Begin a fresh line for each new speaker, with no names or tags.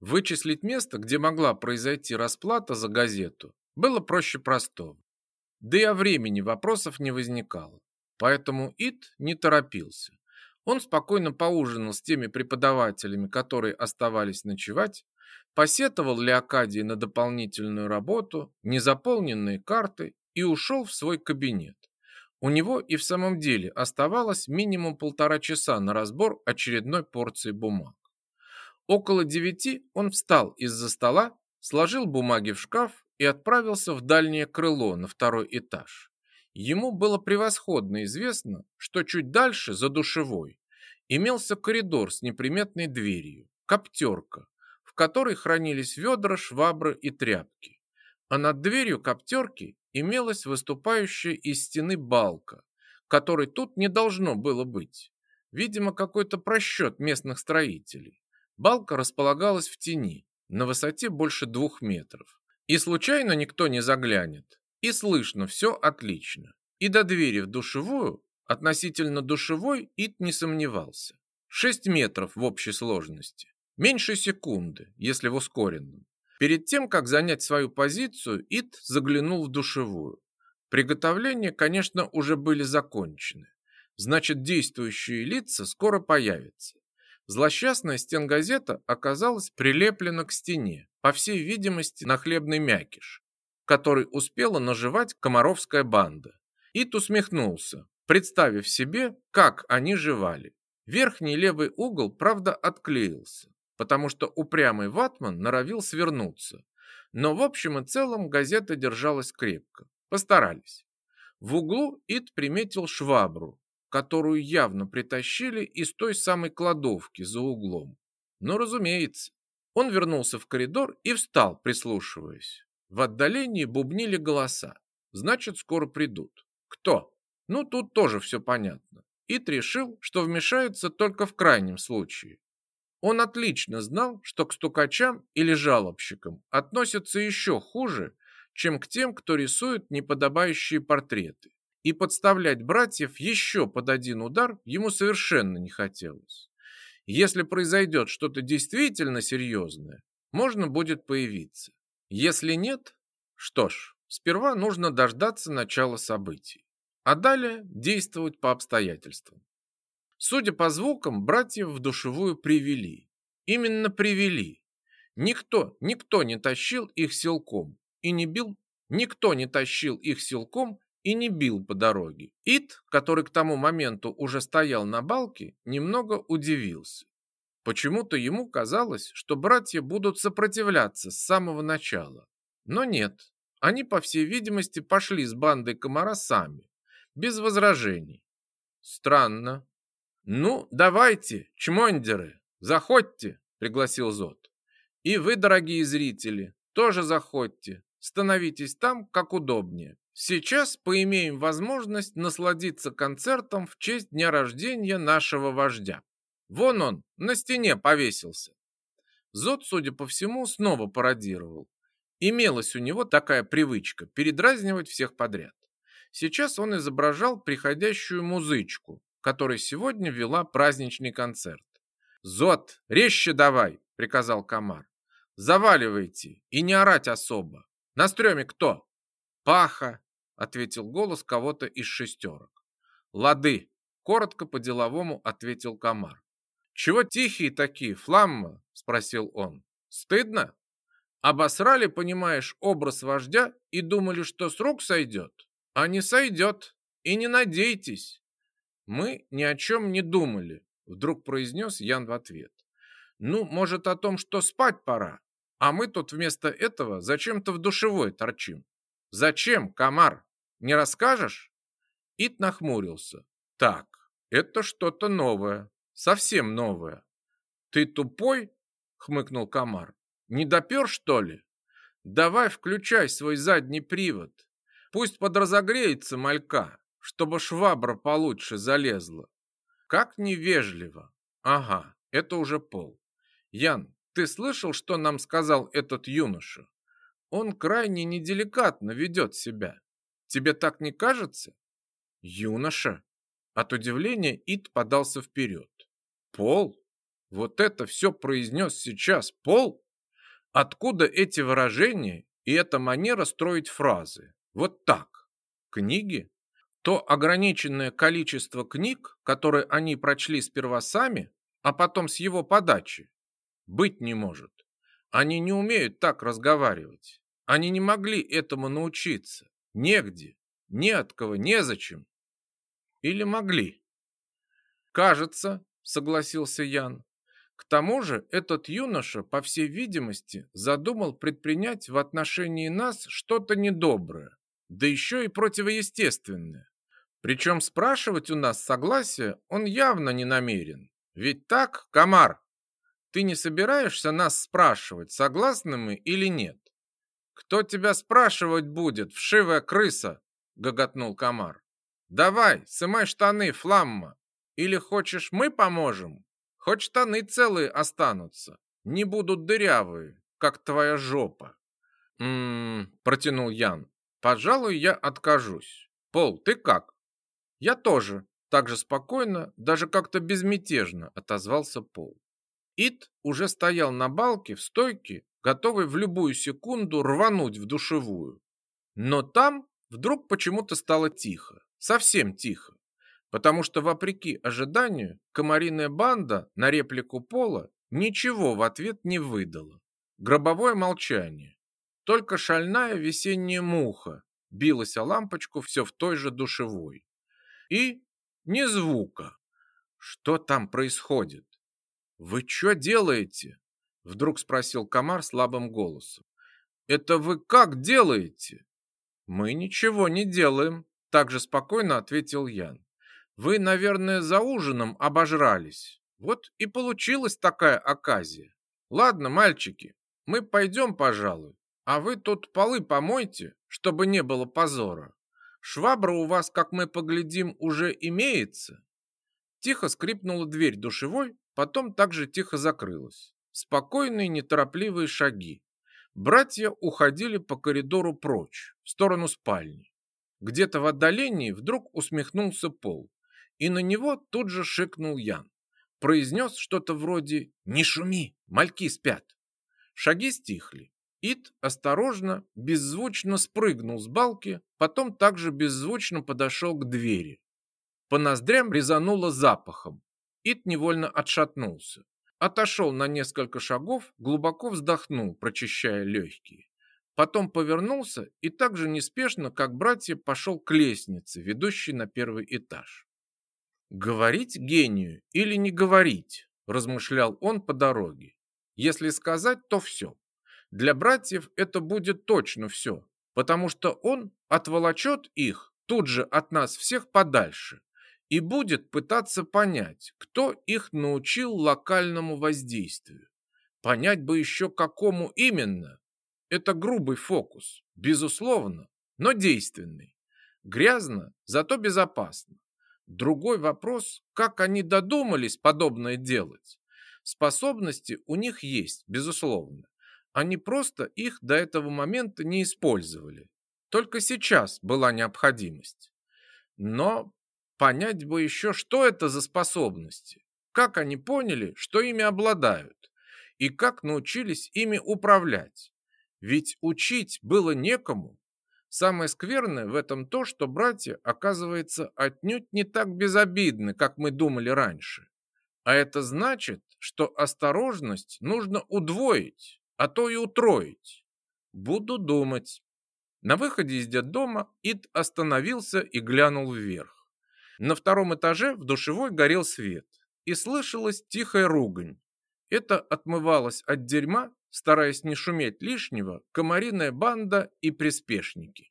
Вычислить место, где могла произойти расплата за газету, было проще простого. Да и о времени вопросов не возникало. Поэтому Ит не торопился. Он спокойно поужинал с теми преподавателями, которые оставались ночевать, посетовал Леокадии на дополнительную работу, незаполненные карты и ушел в свой кабинет. У него и в самом деле оставалось минимум полтора часа на разбор очередной порции бумаг. Около девяти он встал из-за стола, сложил бумаги в шкаф и отправился в дальнее крыло на второй этаж. Ему было превосходно известно, что чуть дальше, за душевой, имелся коридор с неприметной дверью, коптерка, в которой хранились ведра, швабры и тряпки. А над дверью коптерки имелась выступающая из стены балка, которой тут не должно было быть. Видимо, какой-то просчет местных строителей. Балка располагалась в тени, на высоте больше двух метров. И случайно никто не заглянет. И слышно все отлично. И до двери в душевую, относительно душевой, Ит не сомневался. Шесть метров в общей сложности. Меньше секунды, если в ускоренном. Перед тем, как занять свою позицию, Ит заглянул в душевую. Приготовления, конечно, уже были закончены. Значит, действующие лица скоро появятся. Злосчастная стенгазета оказалась прилеплена к стене, по всей видимости, на хлебный мякиш, который успела наживать комаровская банда. Ит усмехнулся, представив себе, как они жевали. Верхний левый угол, правда, отклеился, потому что упрямый ватман норовил свернуться. Но в общем и целом газета держалась крепко. Постарались. В углу Ит приметил швабру, которую явно притащили из той самой кладовки за углом. Но, разумеется, он вернулся в коридор и встал, прислушиваясь. В отдалении бубнили голоса. Значит, скоро придут. Кто? Ну, тут тоже все понятно. Ит решил, что вмешается только в крайнем случае. Он отлично знал, что к стукачам или жалобщикам относятся еще хуже, чем к тем, кто рисует неподобающие портреты и подставлять братьев еще под один удар ему совершенно не хотелось. Если произойдет что-то действительно серьезное, можно будет появиться. Если нет, что ж, сперва нужно дождаться начала событий, а далее действовать по обстоятельствам. Судя по звукам, братьев в душевую привели. Именно привели. Никто, никто не тащил их силком и не бил, никто не тащил их силком и не бил по дороге. Ит, который к тому моменту уже стоял на балке, немного удивился. Почему-то ему казалось, что братья будут сопротивляться с самого начала. Но нет, они, по всей видимости, пошли с бандой комара сами, без возражений. Странно. «Ну, давайте, чмондеры, заходьте», — пригласил Зод. «И вы, дорогие зрители, тоже заходьте, становитесь там, как удобнее. Сейчас поимеем возможность насладиться концертом в честь дня рождения нашего вождя. Вон он, на стене повесился. Зод, судя по всему, снова пародировал. Имелась у него такая привычка передразнивать всех подряд. Сейчас он изображал приходящую музычку, которая сегодня вела праздничный концерт. «Зод, резче давай!» — приказал комар. «Заваливайте и не орать особо. На стреме кто?» «Паха, ответил голос кого-то из шестерок. Лады, коротко по-деловому ответил комар. Чего тихие такие, фламма? спросил он. Стыдно? Обосрали, понимаешь, образ вождя и думали, что с рук сойдет? А не сойдет. И не надейтесь. Мы ни о чем не думали, вдруг произнес Ян в ответ. Ну, может, о том, что спать пора. А мы тут вместо этого зачем-то в душевой торчим. Зачем, комар? Не расскажешь?» Ит нахмурился. «Так, это что-то новое, совсем новое». «Ты тупой?» — хмыкнул комар. «Не допер, что ли? Давай включай свой задний привод. Пусть подразогреется малька, чтобы швабра получше залезла. Как невежливо. Ага, это уже пол. Ян, ты слышал, что нам сказал этот юноша? Он крайне неделикатно ведет себя. Тебе так не кажется? Юноша. От удивления Ит подался вперед. Пол? Вот это все произнес сейчас Пол? Откуда эти выражения и эта манера строить фразы? Вот так. Книги? То ограниченное количество книг, которые они прочли сперва сами, а потом с его подачи, быть не может. Они не умеют так разговаривать. Они не могли этому научиться. Негде, не от кого, незачем. Или могли? Кажется, согласился Ян. К тому же этот юноша, по всей видимости, задумал предпринять в отношении нас что-то недоброе, да еще и противоестественное. Причем спрашивать у нас согласия он явно не намерен. Ведь так, комар? Ты не собираешься нас спрашивать, согласны мы или нет? Кто тебя спрашивать будет, вшивая крыса? Гоготнул комар. Давай, сымай штаны, фламма. Или хочешь, мы поможем? Хоть штаны целые останутся, не будут дырявые, как твоя жопа. М-м, протянул Ян. Пожалуй, я откажусь. Пол, ты как? Я тоже, так же спокойно, даже как-то безмятежно отозвался Пол. Ит уже стоял на балке в стойке, готовый в любую секунду рвануть в душевую. Но там вдруг почему-то стало тихо, совсем тихо, потому что, вопреки ожиданию, комариная банда на реплику Пола ничего в ответ не выдала. Гробовое молчание. Только шальная весенняя муха билась о лампочку все в той же душевой. И ни звука. Что там происходит? «Вы что делаете?» — вдруг спросил комар слабым голосом. «Это вы как делаете?» «Мы ничего не делаем», — также спокойно ответил Ян. «Вы, наверное, за ужином обожрались. Вот и получилась такая оказия. Ладно, мальчики, мы пойдем, пожалуй, а вы тут полы помойте, чтобы не было позора. Швабра у вас, как мы поглядим, уже имеется». Тихо скрипнула дверь душевой, потом также тихо закрылась. Спокойные, неторопливые шаги. Братья уходили по коридору прочь, в сторону спальни. Где-то в отдалении вдруг усмехнулся Пол, и на него тут же шикнул Ян. Произнес что-то вроде «Не шуми, мальки спят». Шаги стихли. Ит осторожно, беззвучно спрыгнул с балки, потом также беззвучно подошел к двери. По ноздрям резануло запахом, Ит невольно отшатнулся. Отошел на несколько шагов, глубоко вздохнул, прочищая легкие. Потом повернулся и так же неспешно, как братья, пошел к лестнице, ведущей на первый этаж. «Говорить гению или не говорить?» – размышлял он по дороге. «Если сказать, то все. Для братьев это будет точно все, потому что он отволочет их тут же от нас всех подальше, и будет пытаться понять, кто их научил локальному воздействию. Понять бы еще какому именно. Это грубый фокус, безусловно, но действенный. Грязно, зато безопасно. Другой вопрос, как они додумались подобное делать. Способности у них есть, безусловно. Они просто их до этого момента не использовали. Только сейчас была необходимость. Но Понять бы еще, что это за способности, как они поняли, что ими обладают, и как научились ими управлять. Ведь учить было некому. Самое скверное в этом то, что братья, оказывается, отнюдь не так безобидны, как мы думали раньше. А это значит, что осторожность нужно удвоить, а то и утроить. Буду думать. На выходе из детдома Ид остановился и глянул вверх. На втором этаже в душевой горел свет, и слышалась тихая ругань. Это отмывалась от дерьма, стараясь не шуметь лишнего, комариная банда и приспешники.